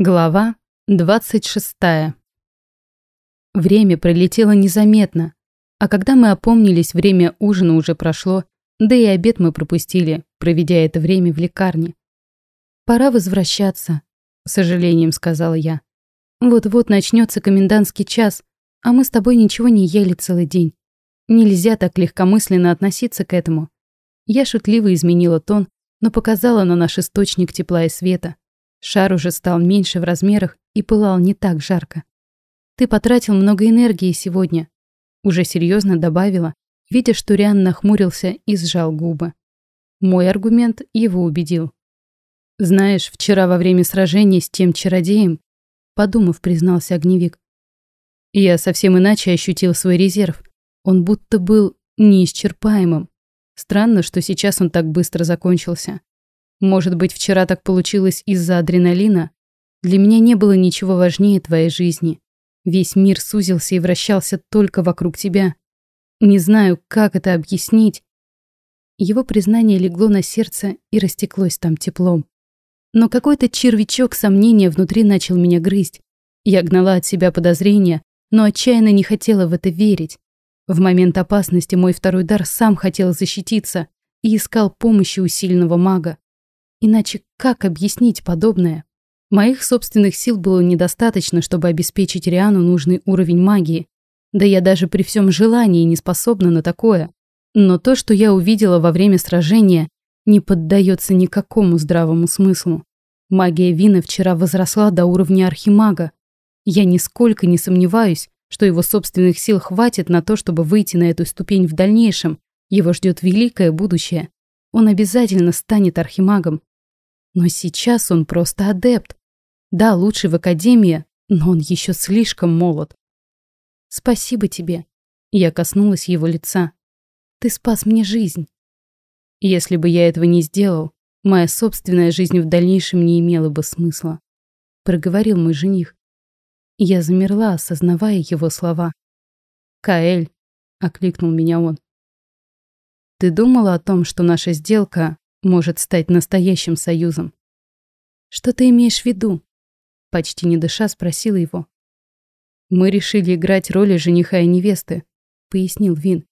Глава 26. Время пролетело незаметно, а когда мы опомнились, время ужина уже прошло, да и обед мы пропустили, проведя это время в лекарне. «Пора возвращаться», — с сожалением сказала я. «Вот-вот начнется комендантский час, а мы с тобой ничего не ели целый день. Нельзя так легкомысленно относиться к этому». Я шутливо изменила тон, но показала на наш источник тепла и света. Шар уже стал меньше в размерах и пылал не так жарко. «Ты потратил много энергии сегодня», — уже серьезно добавила, видя, что Риан нахмурился и сжал губы. Мой аргумент его убедил. «Знаешь, вчера во время сражения с тем чародеем», — подумав, признался огневик, «я совсем иначе ощутил свой резерв. Он будто был неисчерпаемым. Странно, что сейчас он так быстро закончился. Может быть, вчера так получилось из-за адреналина? Для меня не было ничего важнее твоей жизни. Весь мир сузился и вращался только вокруг тебя. Не знаю, как это объяснить. Его признание легло на сердце и растеклось там теплом. Но какой-то червячок сомнения внутри начал меня грызть. Я гнала от себя подозрения, но отчаянно не хотела в это верить. В момент опасности мой второй дар сам хотел защититься и искал помощи у сильного мага. Иначе как объяснить подобное? Моих собственных сил было недостаточно, чтобы обеспечить Риану нужный уровень магии. Да я даже при всем желании не способна на такое. Но то, что я увидела во время сражения, не поддается никакому здравому смыслу. Магия Вина вчера возросла до уровня архимага. Я нисколько не сомневаюсь, что его собственных сил хватит на то, чтобы выйти на эту ступень в дальнейшем. Его ждет великое будущее. Он обязательно станет архимагом. Но сейчас он просто адепт. Да, лучший в академии, но он еще слишком молод. Спасибо тебе. Я коснулась его лица. Ты спас мне жизнь. Если бы я этого не сделал, моя собственная жизнь в дальнейшем не имела бы смысла. Проговорил мой жених. Я замерла, осознавая его слова. «Каэль», — окликнул меня он. «Ты думала о том, что наша сделка может стать настоящим союзом. «Что ты имеешь в виду?» Почти не дыша спросила его. «Мы решили играть роли жениха и невесты», — пояснил Вин.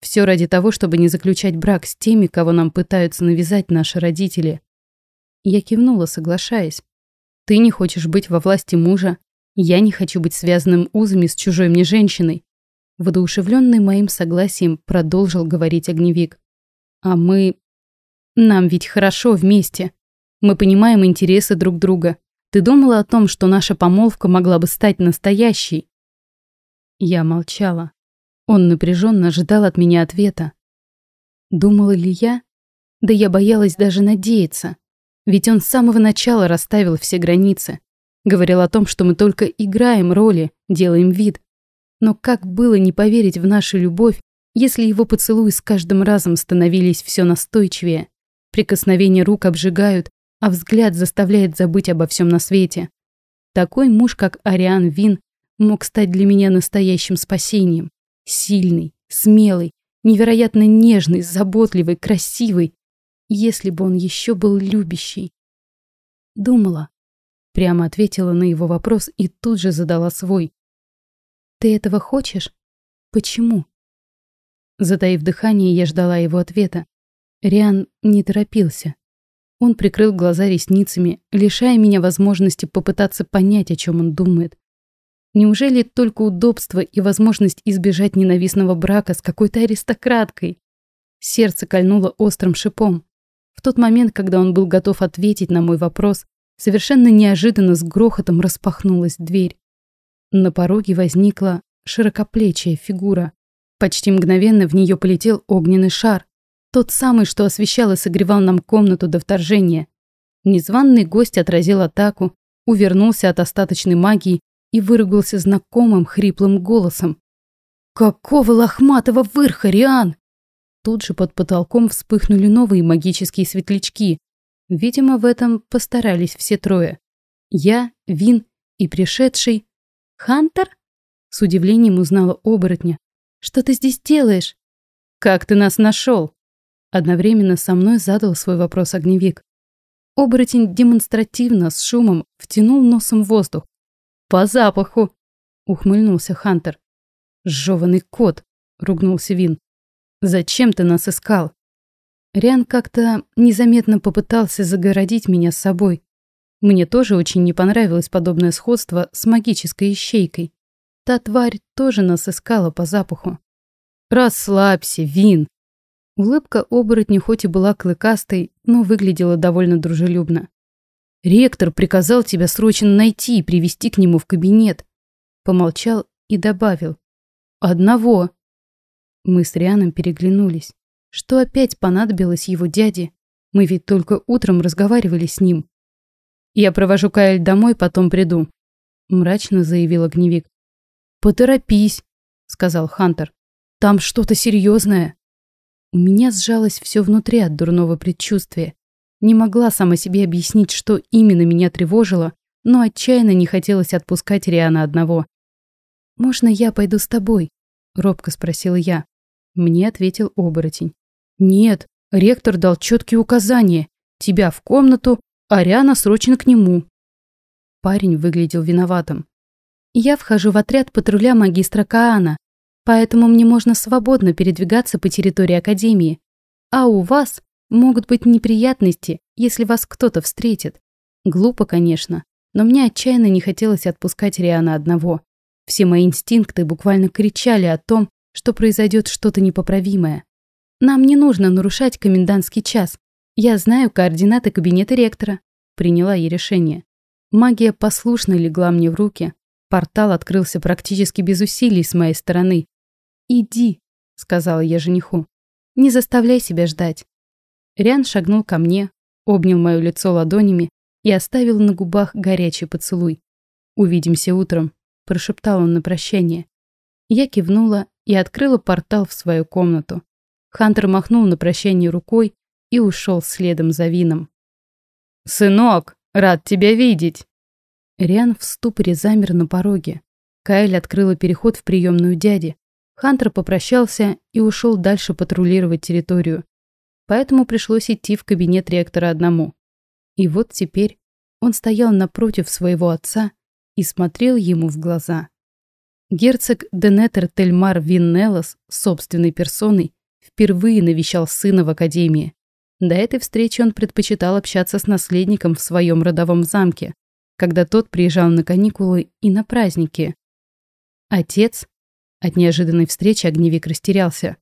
«Все ради того, чтобы не заключать брак с теми, кого нам пытаются навязать наши родители». Я кивнула, соглашаясь. «Ты не хочешь быть во власти мужа, я не хочу быть связанным узами с чужой мне женщиной». Водоушевленный моим согласием продолжил говорить огневик. «А мы нам ведь хорошо вместе. Мы понимаем интересы друг друга. Ты думала о том, что наша помолвка могла бы стать настоящей?» Я молчала. Он напряженно ожидал от меня ответа. Думала ли я? Да я боялась даже надеяться. Ведь он с самого начала расставил все границы. Говорил о том, что мы только играем роли, делаем вид. Но как было не поверить в нашу любовь, если его поцелуи с каждым разом становились все настойчивее? Прикосновения рук обжигают, а взгляд заставляет забыть обо всем на свете. Такой муж, как Ариан Вин, мог стать для меня настоящим спасением. Сильный, смелый, невероятно нежный, заботливый, красивый. Если бы он еще был любящий. Думала. Прямо ответила на его вопрос и тут же задала свой. «Ты этого хочешь? Почему?» Затаив дыхание, я ждала его ответа. Риан не торопился. Он прикрыл глаза ресницами, лишая меня возможности попытаться понять, о чем он думает. Неужели только удобство и возможность избежать ненавистного брака с какой-то аристократкой? Сердце кольнуло острым шипом. В тот момент, когда он был готов ответить на мой вопрос, совершенно неожиданно с грохотом распахнулась дверь. На пороге возникла широкоплечья фигура. Почти мгновенно в нее полетел огненный шар. Тот самый, что освещал и согревал нам комнату до вторжения. Незваный гость отразил атаку, увернулся от остаточной магии и выругался знакомым хриплым голосом. «Какого лохматого вырха, Риан!» Тут же под потолком вспыхнули новые магические светлячки. Видимо, в этом постарались все трое. Я, Вин и пришедший... «Хантер?» С удивлением узнала оборотня. «Что ты здесь делаешь?» «Как ты нас нашел?» Одновременно со мной задал свой вопрос огневик. Оборотень демонстративно с шумом втянул носом воздух. «По запаху!» — ухмыльнулся Хантер. «Жёванный кот!» — ругнулся Вин. «Зачем ты нас искал?» Риан как-то незаметно попытался загородить меня с собой. Мне тоже очень не понравилось подобное сходство с магической ищейкой. Та тварь тоже нас искала по запаху. «Расслабься, Вин!» Улыбка оборотня хоть и была клыкастой, но выглядела довольно дружелюбно. «Ректор приказал тебя срочно найти и привести к нему в кабинет». Помолчал и добавил. «Одного». Мы с Рианом переглянулись. Что опять понадобилось его дяде? Мы ведь только утром разговаривали с ним. «Я провожу Каэль домой, потом приду», — мрачно заявил огневик. «Поторопись», — сказал Хантер. «Там что-то серьезное». У меня сжалось все внутри от дурного предчувствия. Не могла сама себе объяснить, что именно меня тревожило, но отчаянно не хотелось отпускать Риана одного. «Можно я пойду с тобой?» — робко спросила я. Мне ответил оборотень. «Нет, ректор дал четкие указания. Тебя в комнату, а Риана срочно к нему». Парень выглядел виноватым. «Я вхожу в отряд патруля магистра Каана, поэтому мне можно свободно передвигаться по территории Академии. А у вас могут быть неприятности, если вас кто-то встретит. Глупо, конечно, но мне отчаянно не хотелось отпускать Риана одного. Все мои инстинкты буквально кричали о том, что произойдет что-то непоправимое. Нам не нужно нарушать комендантский час. Я знаю координаты кабинета ректора. Приняла я решение. Магия послушно легла мне в руки. Портал открылся практически без усилий с моей стороны. «Иди», — сказала я жениху. «Не заставляй себя ждать». Риан шагнул ко мне, обнял мое лицо ладонями и оставил на губах горячий поцелуй. «Увидимся утром», — прошептал он на прощание. Я кивнула и открыла портал в свою комнату. Хантер махнул на прощание рукой и ушел следом за Вином. «Сынок, рад тебя видеть!» Риан в ступоре замер на пороге. Каэль открыла переход в приемную дяди. Хантер попрощался и ушел дальше патрулировать территорию. Поэтому пришлось идти в кабинет ректора одному. И вот теперь он стоял напротив своего отца и смотрел ему в глаза. Герцог Денетер Тельмар Виннелос собственной персоной впервые навещал сына в академии. До этой встречи он предпочитал общаться с наследником в своем родовом замке, когда тот приезжал на каникулы и на праздники. Отец? От неожиданной встречи огневик растерялся.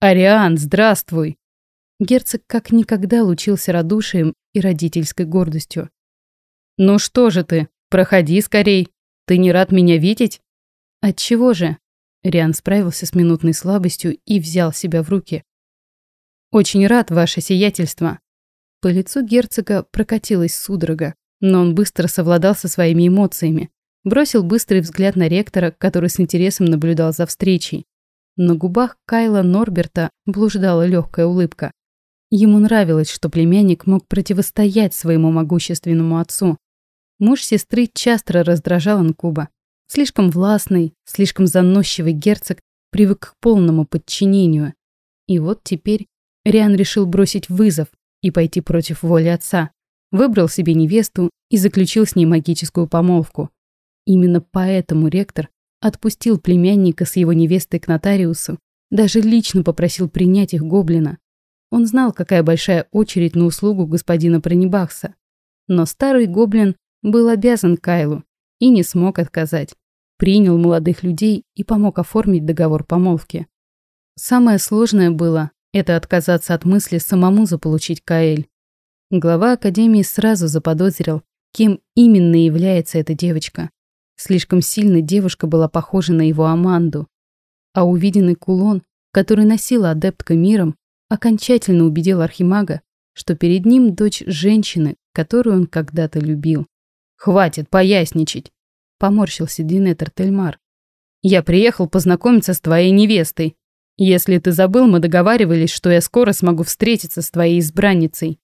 «Ариан, здравствуй!» Герцог как никогда лучился радушием и родительской гордостью. «Ну что же ты, проходи скорей. Ты не рад меня видеть?» «Отчего же?» Риан справился с минутной слабостью и взял себя в руки. «Очень рад, ваше сиятельство». По лицу герцога прокатилась судорога, но он быстро совладал со своими эмоциями. Бросил быстрый взгляд на ректора, который с интересом наблюдал за встречей. На губах Кайла Норберта блуждала легкая улыбка. Ему нравилось, что племянник мог противостоять своему могущественному отцу. Муж сестры часто раздражал Анкуба. Слишком властный, слишком заносчивый герцог привык к полному подчинению. И вот теперь Риан решил бросить вызов и пойти против воли отца. Выбрал себе невесту и заключил с ней магическую помолвку. Именно поэтому ректор отпустил племянника с его невестой к нотариусу, даже лично попросил принять их гоблина. Он знал, какая большая очередь на услугу господина Пронебахса. Но старый гоблин был обязан Кайлу и не смог отказать. Принял молодых людей и помог оформить договор помолвки. Самое сложное было – это отказаться от мысли самому заполучить Каэль. Глава Академии сразу заподозрил, кем именно является эта девочка. Слишком сильно девушка была похожа на его Аманду. А увиденный кулон, который носила адептка миром, окончательно убедил Архимага, что перед ним дочь женщины, которую он когда-то любил. «Хватит поясничать!» — поморщился Динетер Тельмар. «Я приехал познакомиться с твоей невестой. Если ты забыл, мы договаривались, что я скоро смогу встретиться с твоей избранницей».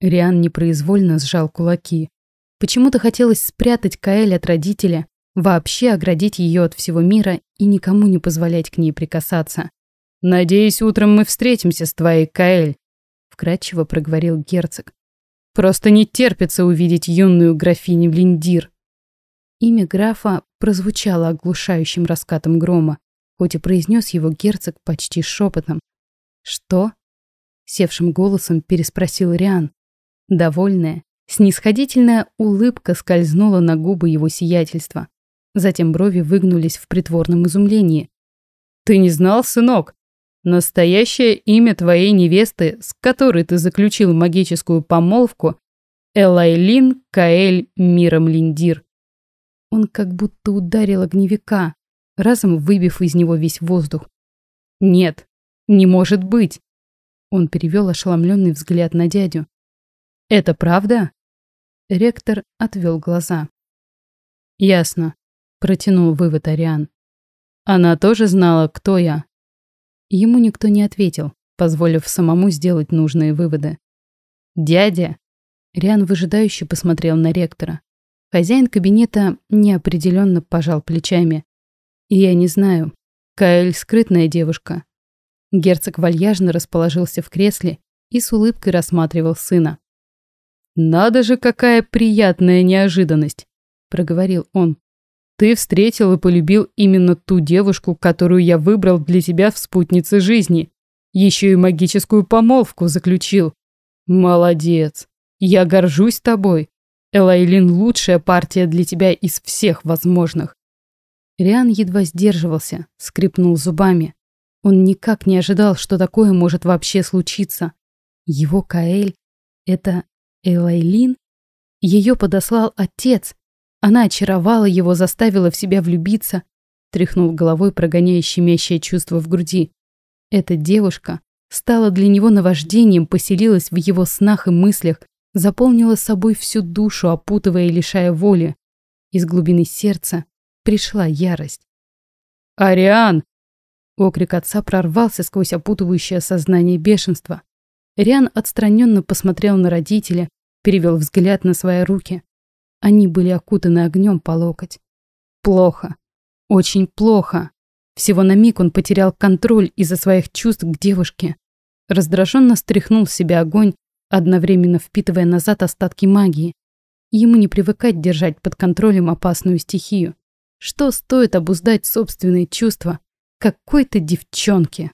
Риан непроизвольно сжал кулаки. Почему-то хотелось спрятать Каэль от родителя, вообще оградить ее от всего мира и никому не позволять к ней прикасаться. «Надеюсь, утром мы встретимся с твоей Каэль», — вкратчиво проговорил герцог. Просто не терпится увидеть юную графиню Линдир. Имя графа прозвучало оглушающим раскатом грома, хоть и произнес его герцог почти шепотом. «Что?» — севшим голосом переспросил Риан. Довольная, снисходительная улыбка скользнула на губы его сиятельства. Затем брови выгнулись в притворном изумлении. «Ты не знал, сынок? Настоящее имя твоей невесты, с которой ты заключил магическую помолвку, Элайлин Каэль Миром Линдир. Он как будто ударил огневика, разом выбив из него весь воздух. «Нет, не может быть!» Он перевел ошеломленный взгляд на дядю. «Это правда?» Ректор отвел глаза. «Ясно», — протянул вывод Ариан. «Она тоже знала, кто я?» Ему никто не ответил, позволив самому сделать нужные выводы. «Дядя!» Риан выжидающе посмотрел на ректора. Хозяин кабинета неопределенно пожал плечами. «Я не знаю. Каэль скрытная девушка». Герцог вальяжно расположился в кресле и с улыбкой рассматривал сына. «Надо же, какая приятная неожиданность!» – проговорил он. «Ты встретил и полюбил именно ту девушку, которую я выбрал для тебя в спутнице жизни. Еще и магическую помолвку заключил. Молодец! Я горжусь тобой. Элайлин лучшая партия для тебя из всех возможных. Риан едва сдерживался, скрипнул зубами. Он никак не ожидал, что такое может вообще случиться. Его Каэль — это Элайлин? Ее подослал отец. Она очаровала его, заставила в себя влюбиться. Тряхнул головой, прогоняя щемящее чувство в груди. Эта девушка стала для него наваждением, поселилась в его снах и мыслях, заполнила собой всю душу, опутывая и лишая воли. Из глубины сердца пришла ярость. «Ариан!» Окрик отца прорвался сквозь опутывающее сознание бешенства. Риан отстраненно посмотрел на родителя, перевел взгляд на свои руки. Они были окутаны огнем по локоть. Плохо. Очень плохо. Всего на миг он потерял контроль из-за своих чувств к девушке. Раздраженно стряхнул с себя огонь, одновременно впитывая назад остатки магии. Ему не привыкать держать под контролем опасную стихию. Что стоит обуздать собственные чувства какой-то девчонке?